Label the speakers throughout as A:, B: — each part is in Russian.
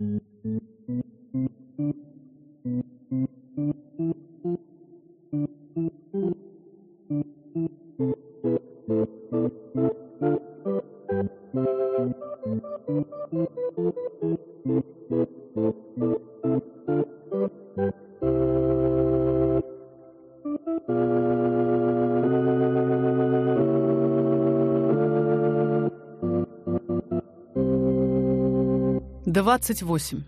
A: Thank you. 28.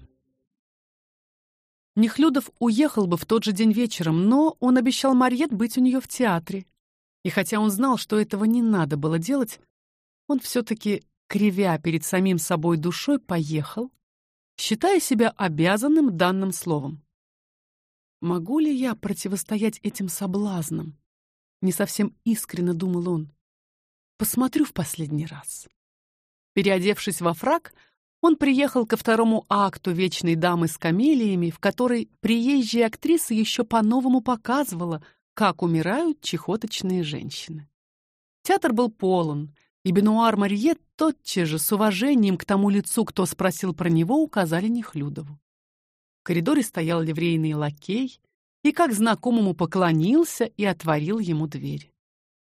A: Нехлюдов уехал бы в тот же день вечером, но он обещал Марьет быть у нее в театре. И хотя он знал, что этого не надо было делать, он все таки кривя перед самим собой душой, поехал, считая себя обязанным данным словом. Могу ли я противостоять этим соблазнам? Не совсем искренне думал он. Посмотрю в последний раз. Переодевшись во фрак, он приехал ко второму акту Вечной дамы с камелиями, в которой приезжая актриса еще по-новому показывала, как умирают чехоточные женщины. Театр был полон, и Бенуар Марье тотчас же с уважением к тому лицу, кто спросил про него, указали Нехлюдову. В коридоре стоял ливрейный лакей и как знакомому поклонился и отворил ему дверь.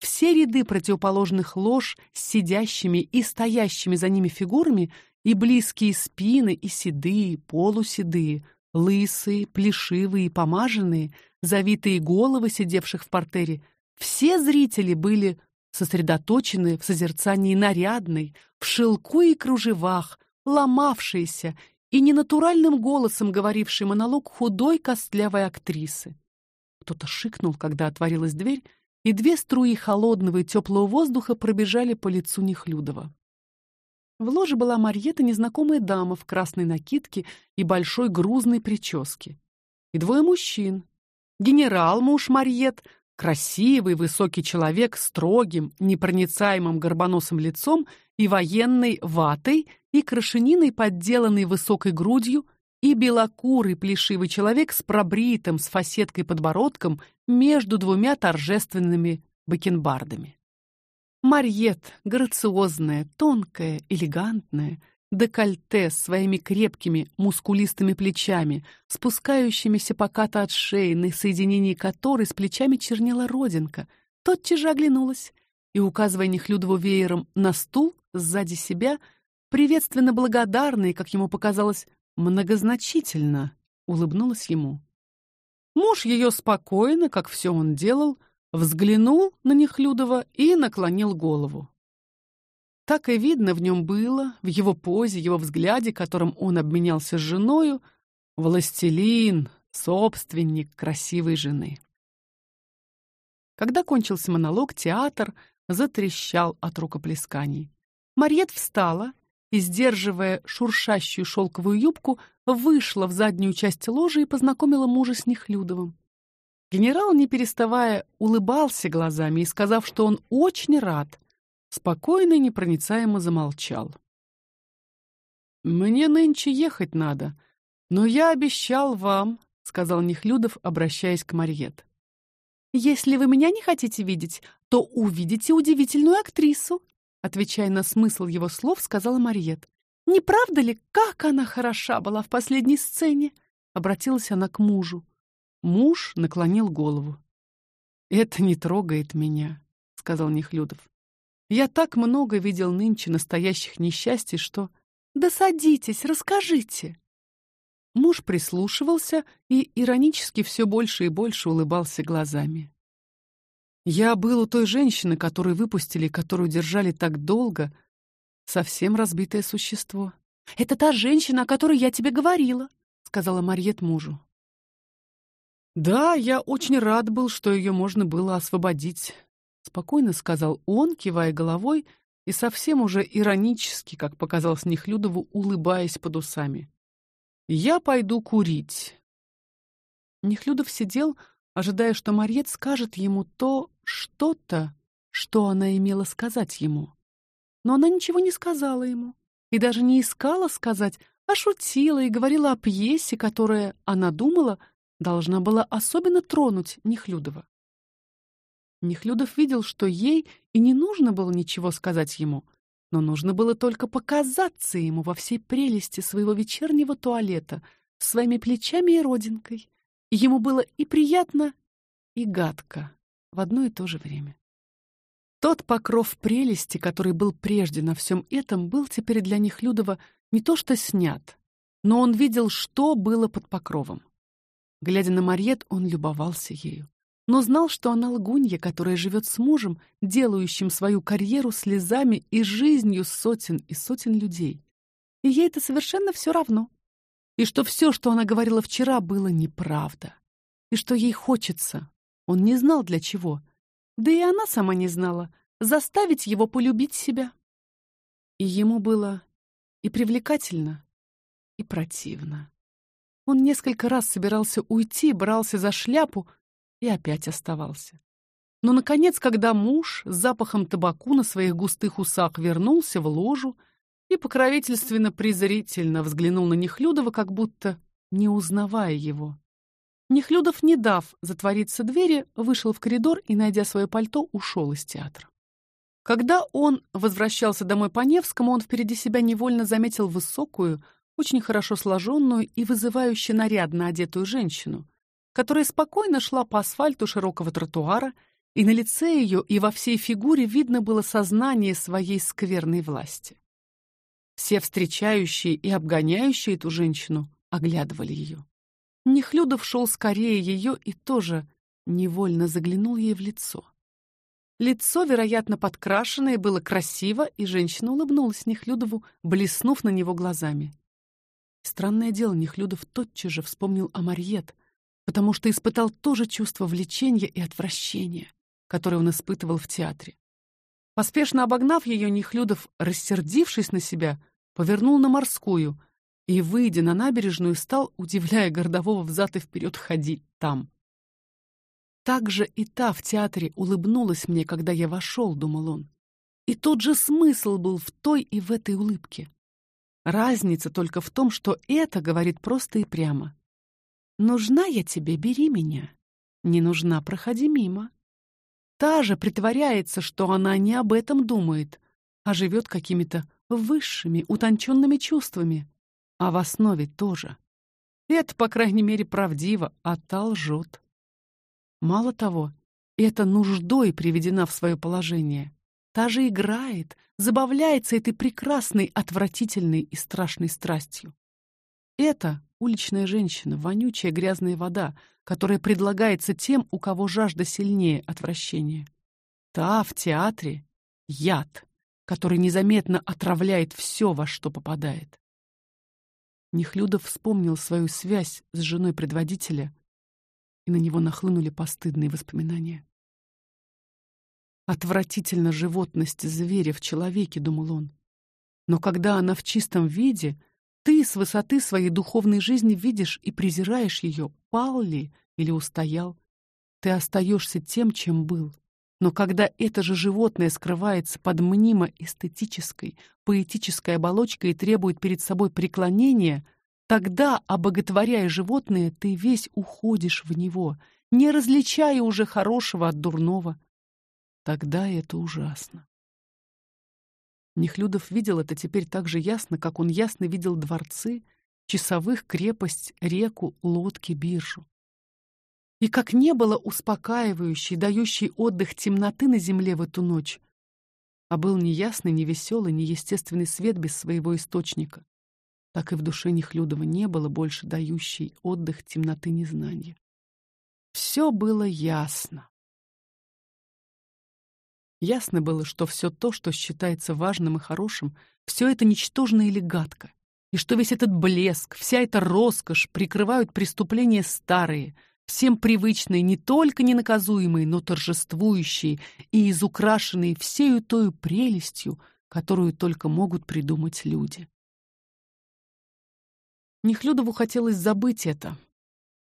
A: Все ряды противоположных лож с сидящими и стоящими за ними фигурами и близкие спины, и седые, полуседые, лысые, плешивые помаженные, завитые головы сидевших в портере, все зрители были сосредоточены в созерцании нарядной, в шелку и кружевах, ломавшейся и ненатуральным голосом говорившей монолог худой костлявой актрисы. Кто-то шикнул, когда отворилась дверь, и две струи холодного и теплого воздуха пробежали по лицу Нехлюдова. В ложе была Марьета, незнакомая дама в красной накидке и большой грузной прическе. И двое мужчин. Генерал, муж Марьет, красивый, высокий человек с строгим, непроницаемым горбоносым лицом и военной ватой и крашениной, подделанной высокой грудью, и белокурый плешивый человек с пробритым, с фасеткой подбородком между двумя торжественными бакенбардами. Марьет, грациозная, тонкая, элегантная, декольте с своими крепкими, мускулистыми плечами, спускающимися покато от шеи, на соединении которой с плечами чернела родинка, тотчас же оглянулась и, указывая Нехлюдову веером на стул сзади себя, приветственно благодарная и, как ему показалось, многозначительно улыбнулась ему. Муж ее спокойно, как все он делал, взглянул на Нехлюдова и наклонил голову. Так и видно в нем было, в его позе, его взгляде, которым он обменялся с женою, властелин, собственник красивой жены. Когда кончился монолог, театр затрещал от рукоплесканий. Марьет встала и, сдерживая шуршащую шелковую юбку, вышла в заднюю часть ложи и познакомила мужа с Нехлюдовым. Генерал, не переставая, улыбался глазами и, сказав, что он очень рад, спокойно и непроницаемо замолчал. Мне нынче ехать надо, но я обещал вам, сказал Нехлюдов, обращаясь к Марьет. Если вы меня не хотите видеть, то увидите удивительную актрису, отвечая на смысл его слов, сказала Марьет. Не правда ли, как она хороша была в последней сцене? Обратилась она к мужу. Муж наклонил голову. Это не трогает меня, сказал Нехлюдов. Я так много видел нынче настоящих несчастий, что Да садитесь, расскажите. Муж прислушивался и иронически все больше и больше улыбался глазами. Я был у той женщины, которую выпустили, которую держали так долго, совсем разбитое существо. Это та женщина, о которой я тебе говорила, сказала Марьет мужу. Да, я очень рад был, что ее можно было освободить, спокойно сказал он, кивая головой и совсем уже иронически, как показалось Нехлюдову, улыбаясь под усами. Я пойду курить. Нехлюдов сидел, ожидая, что Марьет скажет ему то что-то, что она имела сказать ему. Но она ничего не сказала ему и даже не искала сказать, а шутила и говорила о пьесе, которая, она думала, должна была особенно тронуть Нехлюдова. Нехлюдов видел, что ей и не нужно было ничего сказать ему, но нужно было только показаться ему во всей прелести своего вечернего туалета, своими плечами и родинкой. И ему было и приятно, и гадко в одно и то же время. Тот покров прелести, который был прежде на всем этом, был теперь для них Людова не то что снят, но он видел, что было под покровом. Глядя на Марьет, он любовался ею, но знал, что она лгунья, которая живет с мужем, делающим свою карьеру слезами и жизнью сотен и сотен людей. И ей это совершенно все равно. И что все, что она говорила вчера, было неправда. И что ей хочется, он не знал для чего. Да и она сама не знала, заставить его полюбить себя. И ему было и привлекательно, и противно. Он несколько раз собирался уйти, брался за шляпу и опять оставался. Но наконец, когда муж с запахом табаку на своих густых усах вернулся в ложу и покровительственно презрительно взглянул на Нехлюдова, как будто не узнавая его, Нехлюдов, не дав затвориться двери, вышел в коридор и, найдя свое пальто, ушел из театра. Когда он возвращался домой по Невскому, он впереди себя невольно заметил высокую, очень хорошо сложенную и вызывающе нарядно одетую женщину, которая спокойно шла по асфальту широкого тротуара, и на лице ее и во всей фигуре видно было сознание своей скверной власти. Все встречающие и обгоняющие эту женщину оглядывали ее. Нехлюдов шел скорее ее и тоже невольно заглянул ей в лицо. Лицо, вероятно, подкрашенное, было красиво, и женщина улыбнулась Нехлюдову, блеснув на него глазами. Странное дело, Нехлюдов тотчас же вспомнил о Марьет, потому что испытал то же чувство влечения и отвращения, которое он испытывал в театре. Поспешно обогнав ее, Нехлюдов, рассердившись на себя, повернул на морскую — и, выйдя на набережную, стал, удивляя городового взад и вперед ходить там. Так же и та в театре улыбнулась мне, когда я вошел, думал он. И тот же смысл был в той и в этой улыбке. Разница только в том, что это говорит просто и прямо. Нужна я тебе, бери меня. Не нужна, проходи мимо. Та же притворяется, что она не об этом думает, а живет какими-то высшими, утонченными чувствами а в основе тоже. Это, по крайней мере, правдиво, а та лжет. Мало того, эта нуждой приведена в свое положение. Та же играет, забавляется этой прекрасной, отвратительной и страшной страстью. Это уличная женщина, вонючая грязная вода, которая предлагается тем, у кого жажда сильнее отвращения. Та в театре — яд, который незаметно отравляет все, во что попадает. Нехлюдов вспомнил свою связь с женой предводителя, и на него нахлынули постыдные воспоминания. Отвратительно животность зверя в человеке, думал он. Но когда она в чистом виде, ты с высоты своей духовной жизни видишь и презираешь ее, пал ли или устоял. Ты остаешься тем, чем был. Но когда это же животное скрывается под мнимо эстетической, поэтической оболочкой и требует перед собой преклонения, тогда, обоготворяя животное, ты весь уходишь в него, не различая уже хорошего от дурного. Тогда это ужасно. Нехлюдов видел это теперь так же ясно, как он ясно видел дворцы, часовых, крепость, реку, лодки, биржу. И как не было успокаивающей, дающей отдых темноты на земле в эту ночь, а был неясный, невеселый, неестественный свет без своего источника, так и в душе Нехлюдова не было больше дающей отдых темноты незнания. Все было ясно. Ясно было, что все то, что считается важным и хорошим, все это ничтожно или гадко, и что весь этот блеск, вся эта роскошь прикрывают преступления старые, всем привычные, не только ненаказуемые, но торжествующие и изукрашенные всею той прелестью, которую только могут придумать люди. Нехлюдову хотелось забыть это,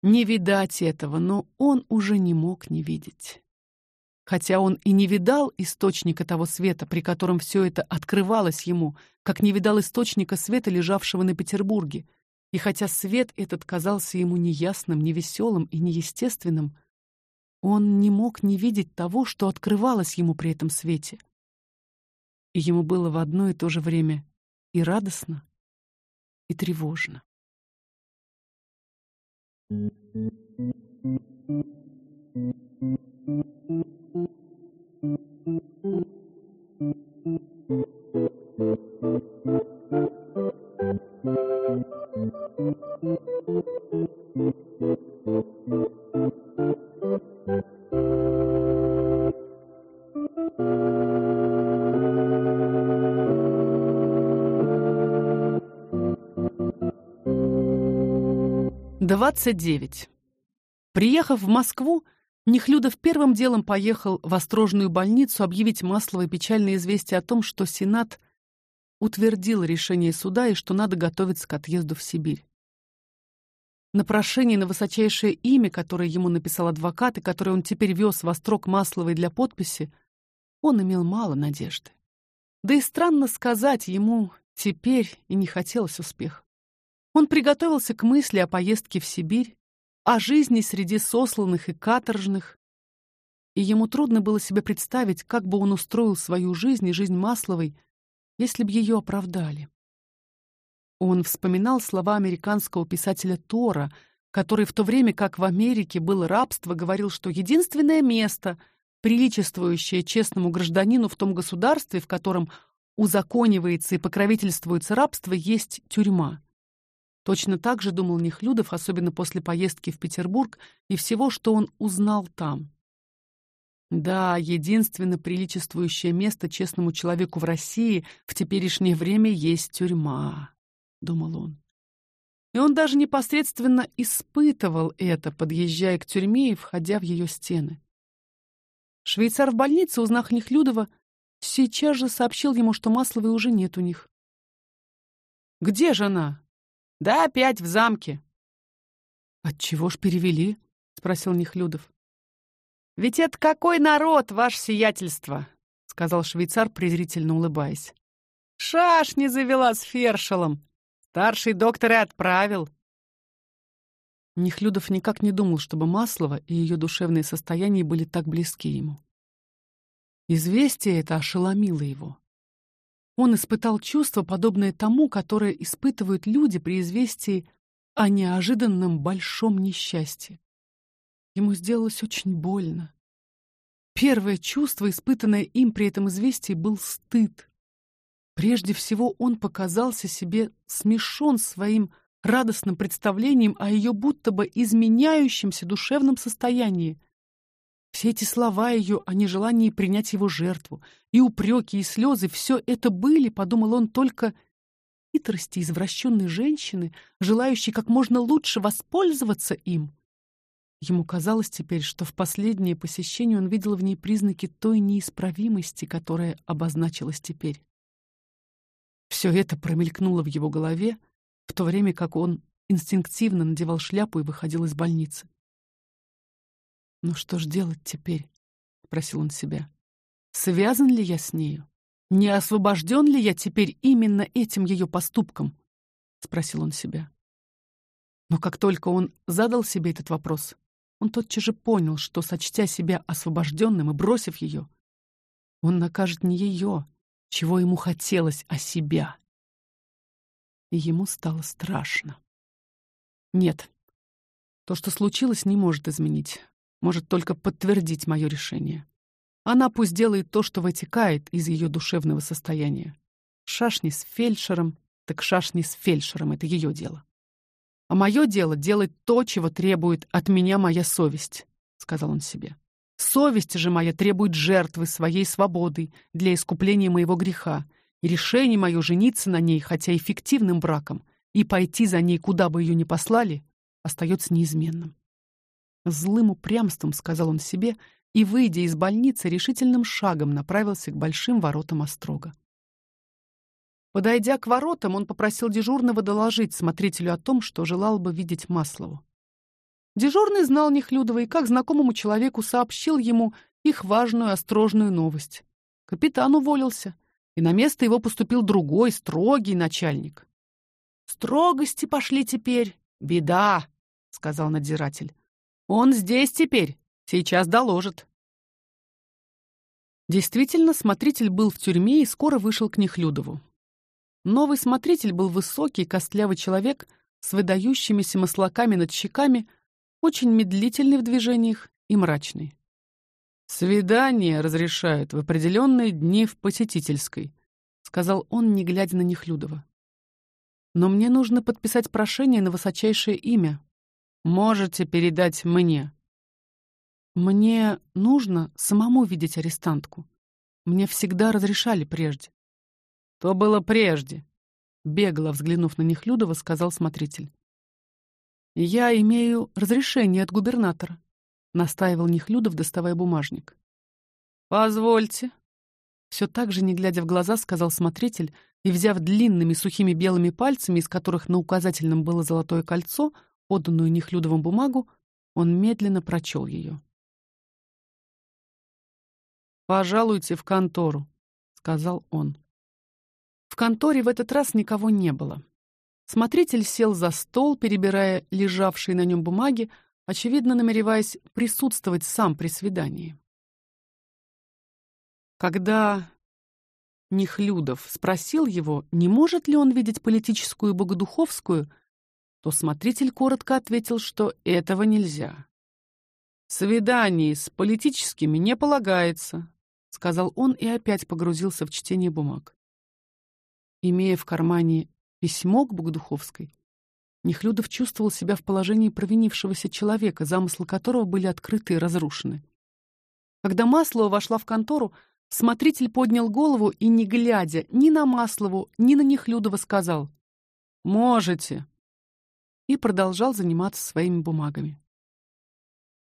A: не видать этого, но он уже не мог не видеть хотя он и не видал источника того света, при котором все это открывалось ему, как не видал источника света, лежавшего на Петербурге. И хотя свет этот казался ему неясным, невеселым и неестественным, он не мог не видеть того, что открывалось ему при этом свете. И ему было в одно и то же время и радостно, и тревожно. Thank you. 29. Приехав в Москву, Нехлюдов первым делом поехал в Острожную больницу объявить Масловой печальное известие о том, что Сенат утвердил решение суда и что надо готовиться к отъезду в Сибирь. На прошение на высочайшее имя, которое ему написал адвокат и которое он теперь вез в Острог Масловой для подписи, он имел мало надежды. Да и странно сказать, ему теперь и не хотелось успеха. Он приготовился к мысли о поездке в Сибирь, о жизни среди сосланных и каторжных, и ему трудно было себе представить, как бы он устроил свою жизнь и жизнь Масловой, если бы ее оправдали. Он вспоминал слова американского писателя Тора, который в то время, как в Америке было рабство, говорил, что единственное место, приличествующее честному гражданину в том государстве, в котором узаконивается и покровительствуется рабство, есть тюрьма. Точно так же думал Нехлюдов, особенно после поездки в Петербург и всего, что он узнал там. Да, единственно приличествующее место честному человеку в России в теперешнее время есть тюрьма, думал он. И он даже непосредственно испытывал это, подъезжая к тюрьме и входя в ее стены. Швейцар в больнице, узнав Нехлюдова, сейчас же сообщил ему, что Масловой уже нет у них. Где же она? Да опять в замке. От чего ж перевели? спросил Нехлюдов. Ведь это какой народ, ваше сиятельство, сказал швейцар, презрительно улыбаясь. Шашни завела с Фершелом. Старший доктор и отправил. Нехлюдов никак не думал, чтобы Маслова и ее душевные состояния были так близки ему. Известие это ошеломило его. Он испытал чувство, подобное тому, которое испытывают люди при известии о неожиданном большом несчастье. Ему сделалось очень больно. Первое чувство, испытанное им при этом известии, был стыд. Прежде всего, он показался себе смешон своим радостным представлением о ее будто бы изменяющемся душевном состоянии. Все эти слова ее о нежелании принять его жертву, и упреки, и слезы, все это были, подумал он, только хитрости извращенной женщины, желающей как можно лучше воспользоваться им. Ему казалось теперь, что в последнее посещение он видел в ней признаки той неисправимости, которая обозначилась теперь. Все это промелькнуло в его голове, в то время как он инстинктивно надевал шляпу и выходил из больницы. Ну что ж делать теперь? спросил он себя. Связан ли я с нею? Не освобожден ли я теперь именно этим ее поступком? спросил он себя. Но как только он задал себе этот вопрос, он тотчас же понял, что, сочтя себя освобожденным и бросив ее, он накажет не ее, чего ему хотелось, а себя. И ему стало страшно. Нет, то, что случилось, не может изменить, может только подтвердить мое решение. Она пусть делает то, что вытекает из ее душевного состояния. Шашни с фельдшером, так шашни с фельдшером это ее дело. А мое дело делать то, чего требует от меня моя совесть, сказал он себе. Совесть же моя требует жертвы своей свободой для искупления моего греха, и решение мое жениться на ней, хотя эффективным браком, и пойти за ней, куда бы ее ни послали, остается неизменным. Злым упрямством сказал он себе и, выйдя из больницы, решительным шагом направился к большим воротам Острога. Подойдя к воротам, он попросил дежурного доложить смотрителю о том, что желал бы видеть Маслову. Дежурный знал Нехлюдова и, как знакомому человеку, сообщил ему их важную острожную новость. Капитан уволился, и на место его поступил другой, строгий начальник. «Строгости пошли теперь. Беда», — сказал надзиратель. «Он здесь теперь. Сейчас доложит». Действительно, смотритель был в тюрьме и скоро вышел к Нехлюдову. Новый смотритель был высокий, костлявый человек с выдающимися маслаками над щеками, очень медлительный в движениях и мрачный. Свидание разрешают в определенные дни в посетительской, сказал он, не глядя на Нехлюдова. Но мне нужно подписать прошение на высочайшее имя. Можете передать мне. Мне нужно самому видеть арестантку. Мне всегда разрешали прежде. То было прежде, бегло взглянув на Нехлюдова, сказал смотритель. Я имею разрешение от губернатора, настаивал Нехлюдов, доставая бумажник. Позвольте, все так же не глядя в глаза, сказал смотритель и, взяв длинными сухими белыми пальцами, из которых на указательном было золотое кольцо, отданную Нехлюдовым бумагу, он медленно прочел ее. Пожалуйте в контору, сказал он. В конторе в этот раз никого не было. Смотритель сел за стол, перебирая лежавшие на нем бумаги, очевидно намереваясь присутствовать сам при свидании. Когда Нихлюдов спросил его, не может ли он видеть политическую богодуховскую, то смотритель коротко ответил, что этого нельзя. Свиданий с политическими не полагается, сказал он и опять погрузился в чтение бумаг. Имея в кармане письмо к Богодуховской, Нехлюдов чувствовал себя в положении провинившегося человека, замыслы которого были открыты и разрушены. Когда Маслова вошла в контору, смотритель поднял голову и, не глядя ни на Маслову, ни на Нехлюдова, сказал «Можете» и продолжал заниматься своими бумагами.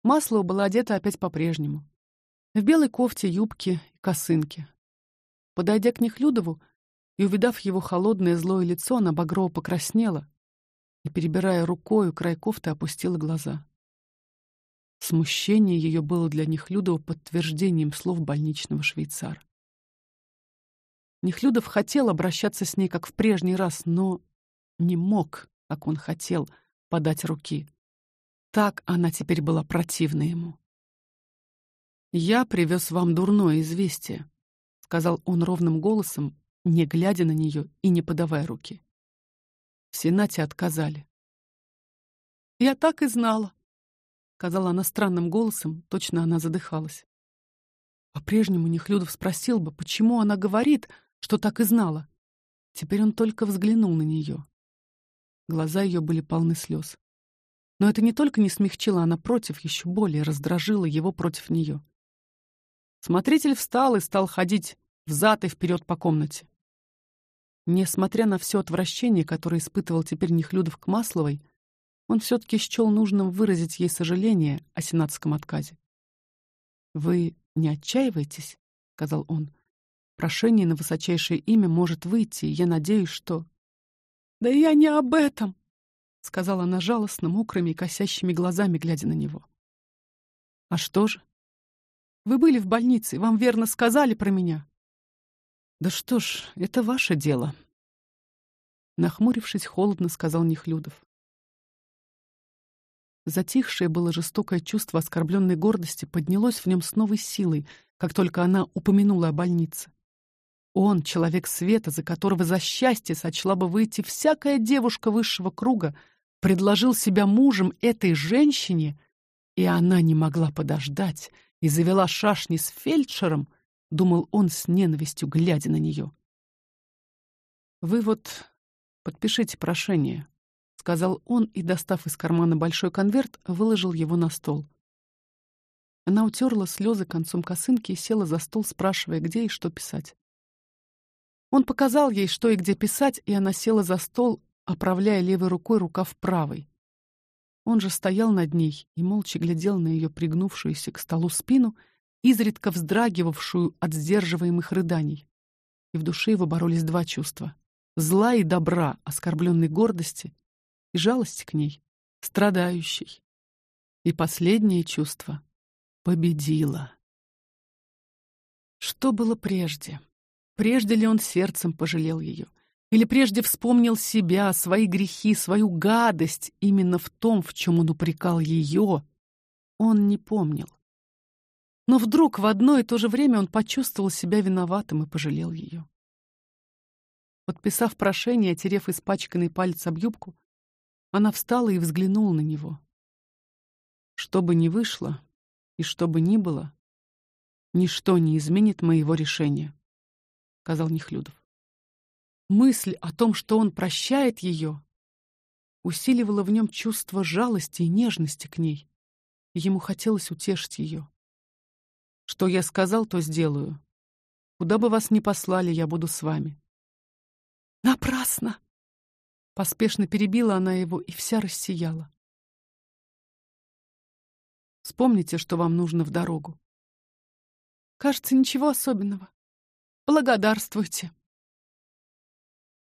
A: Маслова была одета опять по-прежнему. В белой кофте, юбке и косынке. Подойдя к Нехлюдову, и, увидав его холодное злое лицо, она багрово покраснела и, перебирая рукой край кофты, опустила глаза. Смущение ее было для Нехлюдова подтверждением слов больничного швейцара. Нехлюдов хотел обращаться с ней, как в прежний раз, но не мог, как он хотел, подать руки. Так она теперь была противна ему. «Я привез вам дурное известие», — сказал он ровным голосом, не глядя на нее и не подавая руки. В Сенате отказали. «Я так и знала», — сказала она странным голосом, точно она задыхалась. По-прежнему Нехлюдов спросил бы, почему она говорит, что так и знала. Теперь он только взглянул на нее. Глаза ее были полны слез. Но это не только не смягчило, а напротив, еще более раздражило его против нее. Смотритель встал и стал ходить взад и вперед по комнате. Несмотря на все отвращение, которое испытывал теперь Нехлюдов к Масловой, он все-таки счел нужным выразить ей сожаление о сенатском отказе. «Вы не отчаиваетесь?» — сказал он. «Прошение на высочайшее имя может выйти, и я надеюсь, что...» «Да я не об этом!» — сказала она жалостно, мокрыми и косящими глазами, глядя на него. «А что же? Вы были в больнице, вам верно сказали про меня. Да что ж, это ваше дело. Нахмурившись, холодно сказал Нехлюдов. Затихшее было жестокое чувство оскорбленной гордости поднялось в нем с новой силой, как только она упомянула о больнице. Он, человек света, за которого за счастье сочла бы выйти всякая девушка высшего круга, предложил себя мужем этой женщине, и она не могла подождать и завела шашни с фельдшером, думал он с ненавистью, глядя на нее. Вы вот подпишите прошение, сказал он и, достав из кармана большой конверт, выложил его на стол. Она утерла слезы концом косынки и села за стол, спрашивая, где и что писать. Он показал ей, что и где писать, и она села за стол, оправляя левой рукой рукав правой. Он же стоял над ней и молча глядел на ее пригнувшуюся к столу спину изредка вздрагивавшую от сдерживаемых рыданий. И в душе его боролись два чувства: зла и добра, оскорбленной гордости и жалости к ней, страдающей. И последнее чувство победило. Что было прежде? Прежде ли он сердцем пожалел ее? Или прежде вспомнил себя, свои грехи, свою гадость именно в том, в чем он упрекал ее? Он не помнил. Но вдруг в одно и то же время он почувствовал себя виноватым и пожалел ее. Подписав прошение, отерев испачканный палец об юбку, она встала и взглянула на него. Что бы ни вышло и что бы ни было, ничто не изменит моего решения, сказал Нехлюдов. Мысль о том, что он прощает ее, усиливала в нем чувство жалости и нежности к ней. Ему хотелось утешить ее. Что я сказал, то сделаю. Куда бы вас ни послали, я буду с вами. Напрасно. Поспешно перебила она его и вся рассияла. Вспомните, что вам нужно в дорогу. Кажется, ничего особенного. Благодарствуйте.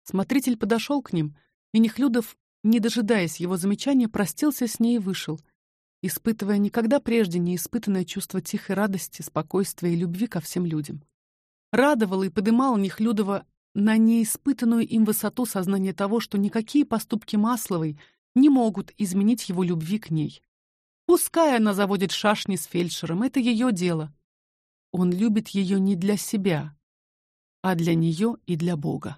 A: Смотритель подошел к ним, и Нехлюдов, не дожидаясь его замечания, простился с ней и вышел, испытывая никогда прежде не испытанное чувство тихой радости, спокойствия и любви ко всем людям. Радовало и подымало Нехлюдова на неиспытанную им высоту сознание того, что никакие поступки Масловой не могут изменить его любви к ней. Пускай она заводит шашни с фельдшером, это ее дело. Он любит ее не для себя, а для нее и для Бога.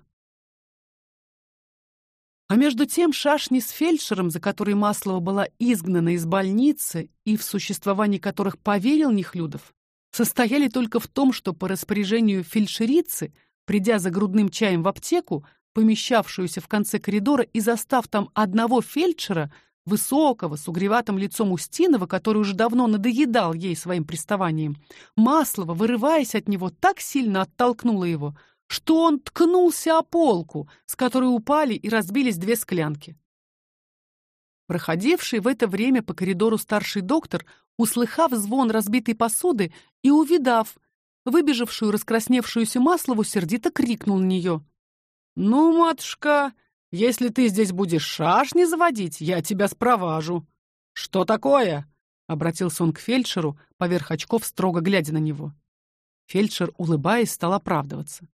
A: А между тем шашни с фельдшером, за который Маслова была изгнана из больницы и в существовании которых поверил Нехлюдов, состояли только в том, что по распоряжению фельдшерицы, придя за грудным чаем в аптеку, помещавшуюся в конце коридора и застав там одного фельдшера, высокого, с угреватым лицом Устинова, который уже давно надоедал ей своим приставанием, Маслова, вырываясь от него, так сильно оттолкнула его, что он ткнулся о полку, с которой упали и разбились две склянки. Проходивший в это время по коридору старший доктор, услыхав звон разбитой посуды и увидав выбежавшую раскрасневшуюся Маслову, сердито крикнул на нее: "Ну, матушка, если ты здесь будешь шашни заводить, я тебя спроважу". "Что такое?" обратился он к фельдшеру, поверх очков строго глядя на него. Фельдшер, улыбаясь, стал оправдываться.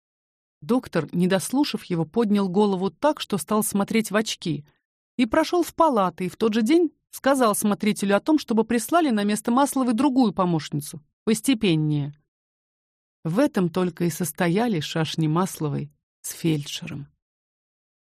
A: Доктор, не дослушав его, поднял голову так, что стал смотреть в очки, и прошел в палаты, и в тот же день сказал смотрителю о том, чтобы прислали на место Масловой другую помощницу, постепеннее. В этом только и состояли шашни Масловой с фельдшером.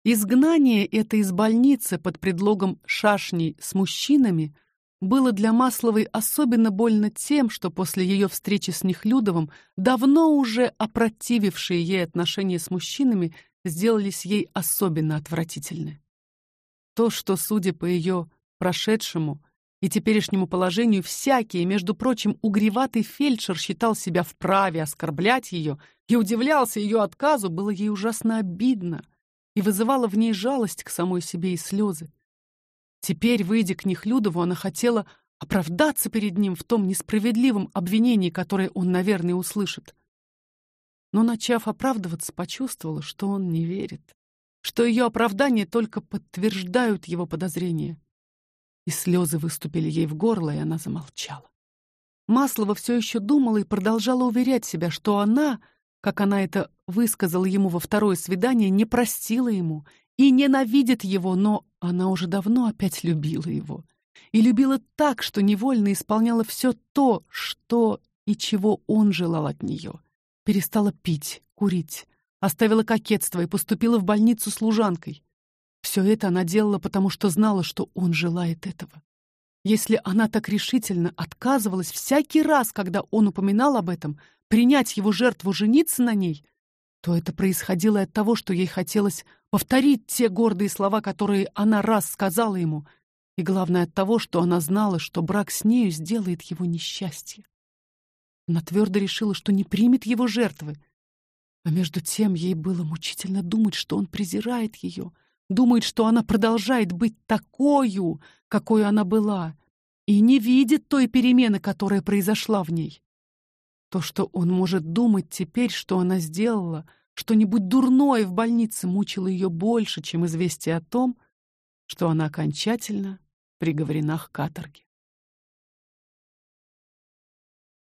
A: Изгнание это из больницы под предлогом шашней с мужчинами – было для Масловой особенно больно тем, что после ее встречи с Нехлюдовым давно уже опротивившие ей отношения с мужчинами сделались ей особенно отвратительны. То, что, судя по ее прошедшему и теперешнему положению, всякий, между прочим, угреватый фельдшер считал себя вправе оскорблять ее и удивлялся ее отказу, было ей ужасно обидно и вызывало в ней жалость к самой себе и слезы. Теперь, выйдя к Нехлюдову, она хотела оправдаться перед ним в том несправедливом обвинении, которое он, наверное, услышит. Но начав оправдываться, почувствовала, что он не верит, что ее оправдания только подтверждают его подозрения. И слезы выступили ей в горло, и она замолчала. Маслова все еще думала и продолжала уверять себя, что она, как она это высказала ему во второе свидание, не простила ему и ненавидит его, но она уже давно опять любила его. И любила так, что невольно исполняла все то, что и чего он желал от нее. Перестала пить, курить, оставила кокетство и поступила в больницу служанкой. Все это она делала, потому что знала, что он желает этого. Если она так решительно отказывалась всякий раз, когда он упоминал об этом, принять его жертву, жениться на ней, то это происходило от того, что ей хотелось повторить те гордые слова, которые она раз сказала ему, и главное от того, что она знала, что брак с нею сделает его несчастье. Она твердо решила, что не примет его жертвы, а между тем ей было мучительно думать, что он презирает ее, думает, что она продолжает быть такой, какой она была, и не видит той перемены, которая произошла в ней. То, что он может думать теперь, что она сделала, что-нибудь дурное в больнице мучило ее больше, чем известие о том, что она окончательно приговорена к каторге.